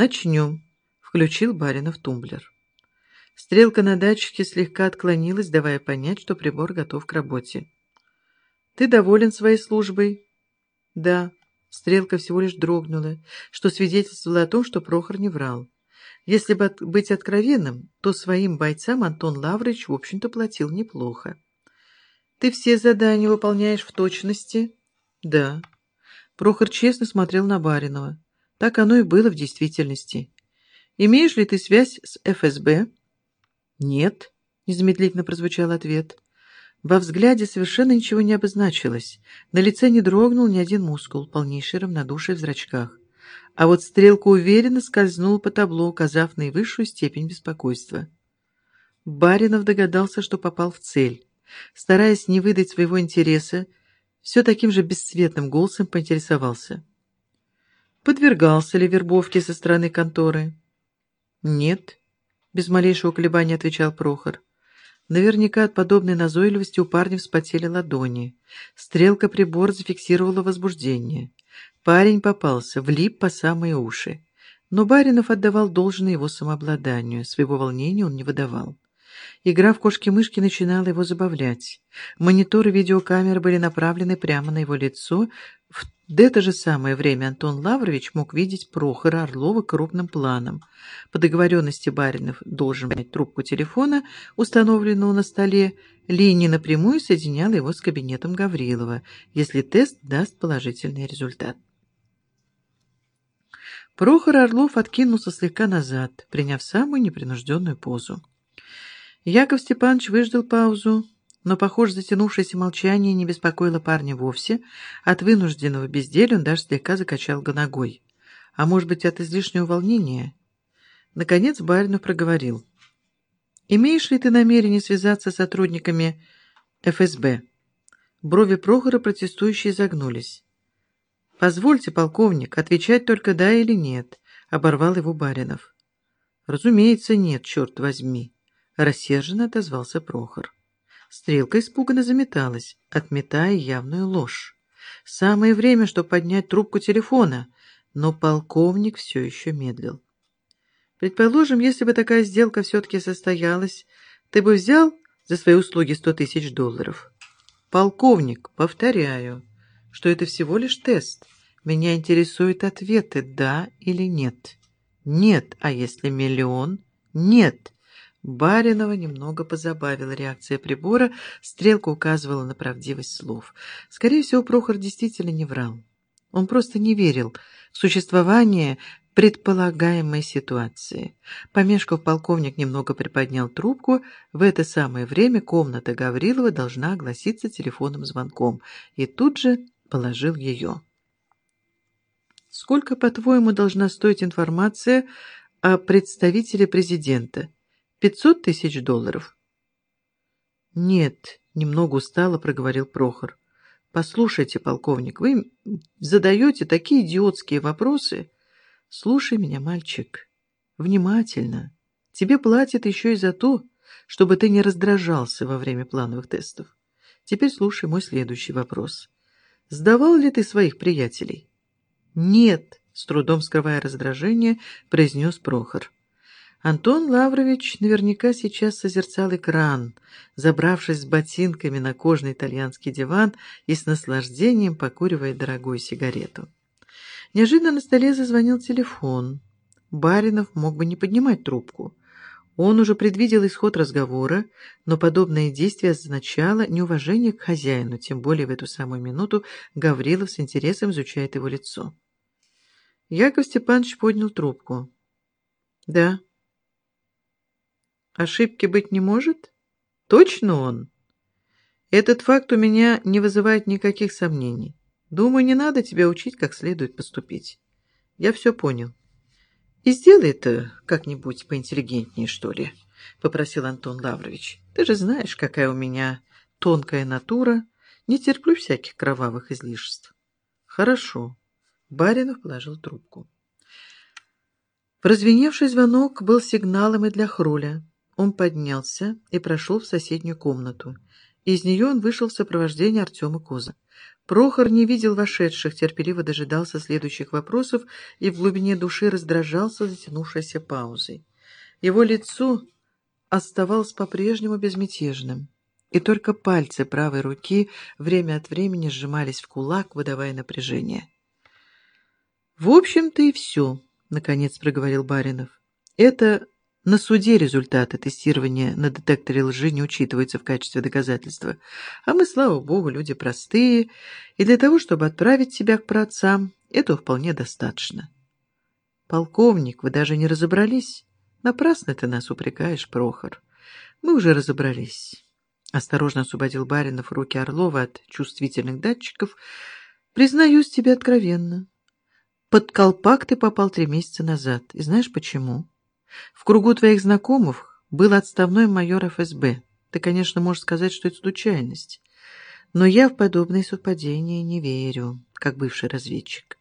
«Начнем», — включил Баринов тумблер. Стрелка на датчике слегка отклонилась, давая понять, что прибор готов к работе. «Ты доволен своей службой?» «Да». Стрелка всего лишь дрогнула, что свидетельствовало о том, что Прохор не врал. Если бы быть откровенным, то своим бойцам Антон Лаврыч, в общем-то, платил неплохо. «Ты все задания выполняешь в точности?» «Да». Прохор честно смотрел на Баринова. Так оно и было в действительности. «Имеешь ли ты связь с ФСБ?» «Нет», — незамедлительно прозвучал ответ. Во взгляде совершенно ничего не обозначилось. На лице не дрогнул ни один мускул, полнейший равнодушие в зрачках. А вот стрелка уверенно скользнула по табло, указав наивысшую степень беспокойства. Баринов догадался, что попал в цель. Стараясь не выдать своего интереса, все таким же бесцветным голосом поинтересовался. Подвергался ли вербовке со стороны конторы? Нет. Без малейшего колебания отвечал Прохор. Наверняка от подобной назойливости у парня вспотели ладони. Стрелка прибор зафиксировала возбуждение. Парень попался, влип по самые уши. Но Баринов отдавал должное его самообладанию, своего волнения он не выдавал. Игра в кошки-мышки начинала его забавлять. Мониторы видеокамеры были направлены прямо на его лицо. В это же самое время Антон Лаврович мог видеть Прохора Орлова крупным планом. По договоренности Баринов должен взять трубку телефона, установленного на столе. Линия напрямую соединяла его с кабинетом Гаврилова, если тест даст положительный результат. Прохор Орлов откинулся слегка назад, приняв самую непринужденную позу. Яков Степанович выждал паузу, но, похоже, затянувшееся молчание не беспокоило парня вовсе. От вынужденного безделия он даже слегка закачал ногой. А может быть, от излишнего волнения? Наконец Баринов проговорил. «Имеешь ли ты намерение связаться с сотрудниками ФСБ?» Брови Прохора протестующие загнулись. «Позвольте, полковник, отвечать только «да» или «нет», — оборвал его Баринов. «Разумеется, нет, черт возьми». Рассерженно отозвался Прохор. Стрелка испуганно заметалась, отметая явную ложь. Самое время, чтобы поднять трубку телефона, но полковник все еще медлил. «Предположим, если бы такая сделка все-таки состоялась, ты бы взял за свои услуги сто тысяч долларов?» «Полковник, повторяю, что это всего лишь тест. Меня интересуют ответы «да» или «нет». «Нет», а если миллион? «Нет». Баринова немного позабавила реакция прибора, стрелка указывала на правдивость слов. Скорее всего, Прохор действительно не врал. Он просто не верил в существование предполагаемой ситуации. Помешков полковник немного приподнял трубку. В это самое время комната Гаврилова должна огласиться телефонным звонком. И тут же положил ее. «Сколько, по-твоему, должна стоить информация о представителе президента?» Пятьсот тысяч долларов. Нет, немного устало проговорил Прохор. Послушайте, полковник, вы задаете такие идиотские вопросы. Слушай меня, мальчик, внимательно. Тебе платят еще и за то, чтобы ты не раздражался во время плановых тестов. Теперь слушай мой следующий вопрос. Сдавал ли ты своих приятелей? Нет, с трудом скрывая раздражение, произнес Прохор. Антон Лаврович наверняка сейчас созерцал экран, забравшись с ботинками на кожный итальянский диван и с наслаждением покуривая дорогую сигарету. Неожиданно на столе зазвонил телефон. Баринов мог бы не поднимать трубку. Он уже предвидел исход разговора, но подобное действие означало неуважение к хозяину, тем более в эту самую минуту Гаврилов с интересом изучает его лицо. Яков Степанович поднял трубку. «Да». Ошибки быть не может? Точно он? Этот факт у меня не вызывает никаких сомнений. Думаю, не надо тебя учить, как следует поступить. Я все понял. И сделай это как-нибудь поинтеллигентнее, что ли, — попросил Антон Лаврович. Ты же знаешь, какая у меня тонкая натура. Не терплю всяких кровавых излишеств. Хорошо. Баринов положил трубку. Прозвеневший звонок был сигналом и для Хруля. Он поднялся и прошел в соседнюю комнату. Из нее он вышел в сопровождении Артема Коза. Прохор не видел вошедших, терпеливо дожидался следующих вопросов и в глубине души раздражался затянувшейся паузой. Его лицо оставалось по-прежнему безмятежным, и только пальцы правой руки время от времени сжимались в кулак, выдавая напряжение. «В общем-то и все», — наконец проговорил Баринов. «Это на суде результаты тестирования на детекторе лжи не учитываются в качестве доказательства. А мы, слава богу, люди простые, и для того, чтобы отправить тебя к праотцам, этого вполне достаточно. Полковник, вы даже не разобрались. Напрасно ты нас упрекаешь, Прохор. Мы уже разобрались. Осторожно освободил Баринов руки Орлова от чувствительных датчиков. Признаюсь тебе откровенно. Под колпак ты попал три месяца назад. И знаешь почему? В кругу твоих знакомых был отставной майор ФСБ. Ты, конечно, можешь сказать, что это случайность. Но я в подобные совпадения не верю, как бывший разведчик.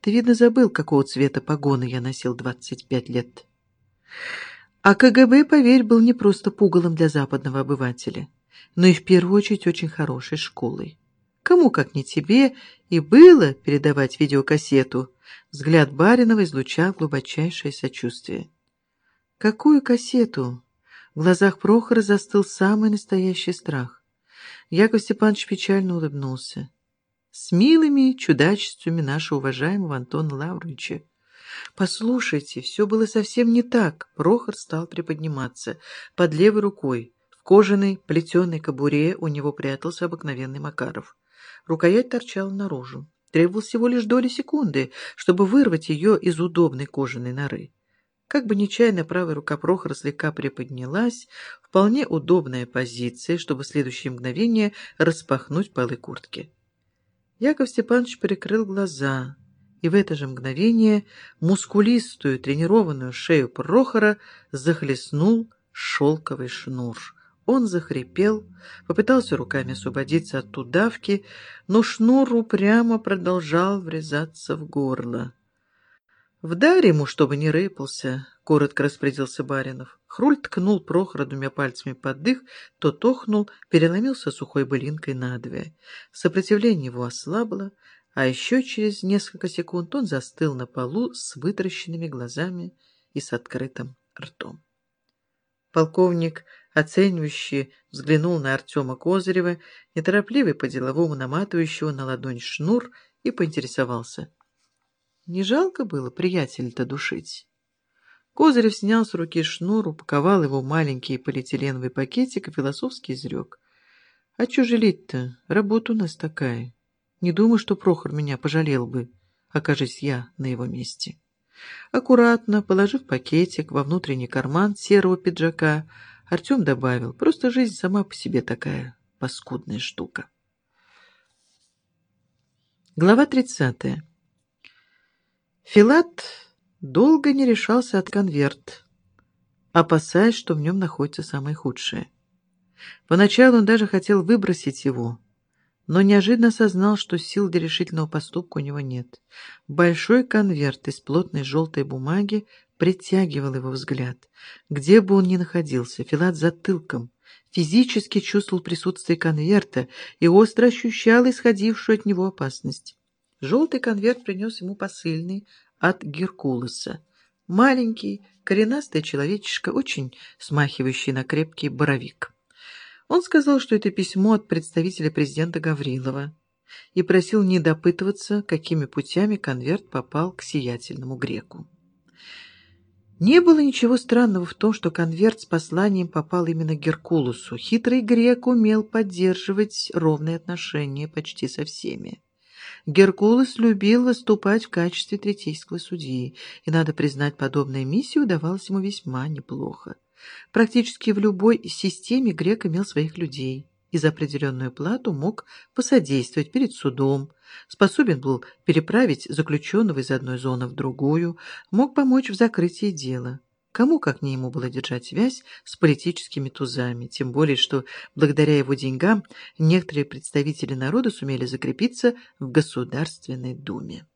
Ты, видно, забыл, какого цвета погоны я носил 25 лет. А КГБ, поверь, был не просто пугалом для западного обывателя, но и в первую очередь очень хорошей школой. Кому, как не тебе, и было передавать видеокассету. Взгляд Баринова излучал глубочайшее сочувствие. Какую кассету? В глазах Прохора застыл самый настоящий страх. Яков Степанович печально улыбнулся. С милыми чудачествами нашего уважаемого Антона Лавровича. Послушайте, все было совсем не так. Прохор стал приподниматься. Под левой рукой, в кожаной плетеной кобуре, у него прятался обыкновенный Макаров. Рукоять торчала наружу. Требовалось всего лишь доли секунды, чтобы вырвать ее из удобной кожаной норы. Как бы нечаянно правая рука Прохора слегка приподнялась, вполне удобная позиция, чтобы в следующее мгновение распахнуть полы куртки. Яков Степанович прикрыл глаза, и в это же мгновение мускулистую тренированную шею Прохора захлестнул шелковый шнур. Он захрипел, попытался руками освободиться от удавки, но шнур упрямо продолжал врезаться в горло. «Вдарь ему, чтобы не рыпался», — коротко распорядился Баринов. Хруль ткнул Прохора двумя пальцами под дых, тот охнул, переломился сухой былинкой надвое. Сопротивление его ослабло, а еще через несколько секунд он застыл на полу с вытаращенными глазами и с открытым ртом. Полковник, оценивающий, взглянул на Артема Козырева, неторопливый по-деловому наматывающего на ладонь шнур, и поинтересовался — не жалко было приятеля-то душить? Козырев снял с руки шнур, упаковал его маленький полиэтиленовый пакетик и философски изрек. А чё жалеть-то? Работа у нас такая. Не думаю, что Прохор меня пожалел бы, окажись я на его месте. Аккуратно, положив пакетик во внутренний карман серого пиджака, Артем добавил, просто жизнь сама по себе такая паскудная штука. Глава тридцатая. Филат долго не решался от конверт, опасаясь, что в нем находится самое худшее. Поначалу он даже хотел выбросить его, но неожиданно осознал, что сил для решительного поступка у него нет. Большой конверт из плотной желтой бумаги притягивал его взгляд. Где бы он ни находился, Филат затылком физически чувствовал присутствие конверта и остро ощущал исходившую от него опасность. Желтый конверт принес ему посыльный от Геркулеса. Маленький, коренастый человечишка, очень смахивающий на крепкий боровик. Он сказал, что это письмо от представителя президента Гаврилова и просил не допытываться, какими путями конверт попал к сиятельному греку. Не было ничего странного в том, что конверт с посланием попал именно к Геркулесу. Хитрый грек умел поддерживать ровные отношения почти со всеми. Геркулес любил выступать в качестве третейского судьи, и, надо признать, подобная миссия удавалась ему весьма неплохо. Практически в любой системе грек имел своих людей и за определенную плату мог посодействовать перед судом, способен был переправить заключенного из одной зоны в другую, мог помочь в закрытии дела. Кому, как не ему, было держать связь с политическими тузами, тем более, что благодаря его деньгам некоторые представители народа сумели закрепиться в Государственной Думе.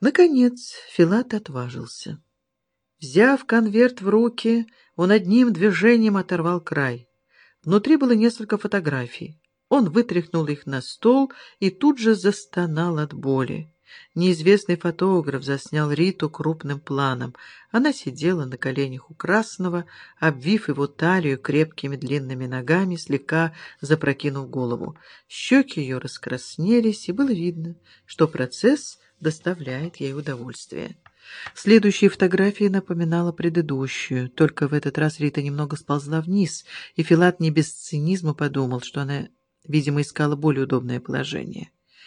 Наконец Филат отважился. Взяв конверт в руки, он одним движением оторвал край. Внутри было несколько фотографий. Он вытряхнул их на стол и тут же застонал от боли. Неизвестный фотограф заснял Риту крупным планом. Она сидела на коленях у Красного, обвив его талию крепкими длинными ногами, слегка запрокинув голову. Щеки ее раскраснелись, и было видно, что процесс доставляет ей удовольствие. Следующая фотография напоминала предыдущую, только в этот раз Рита немного сползла вниз, и Филат не без цинизма подумал, что она, видимо, искала более удобное положение.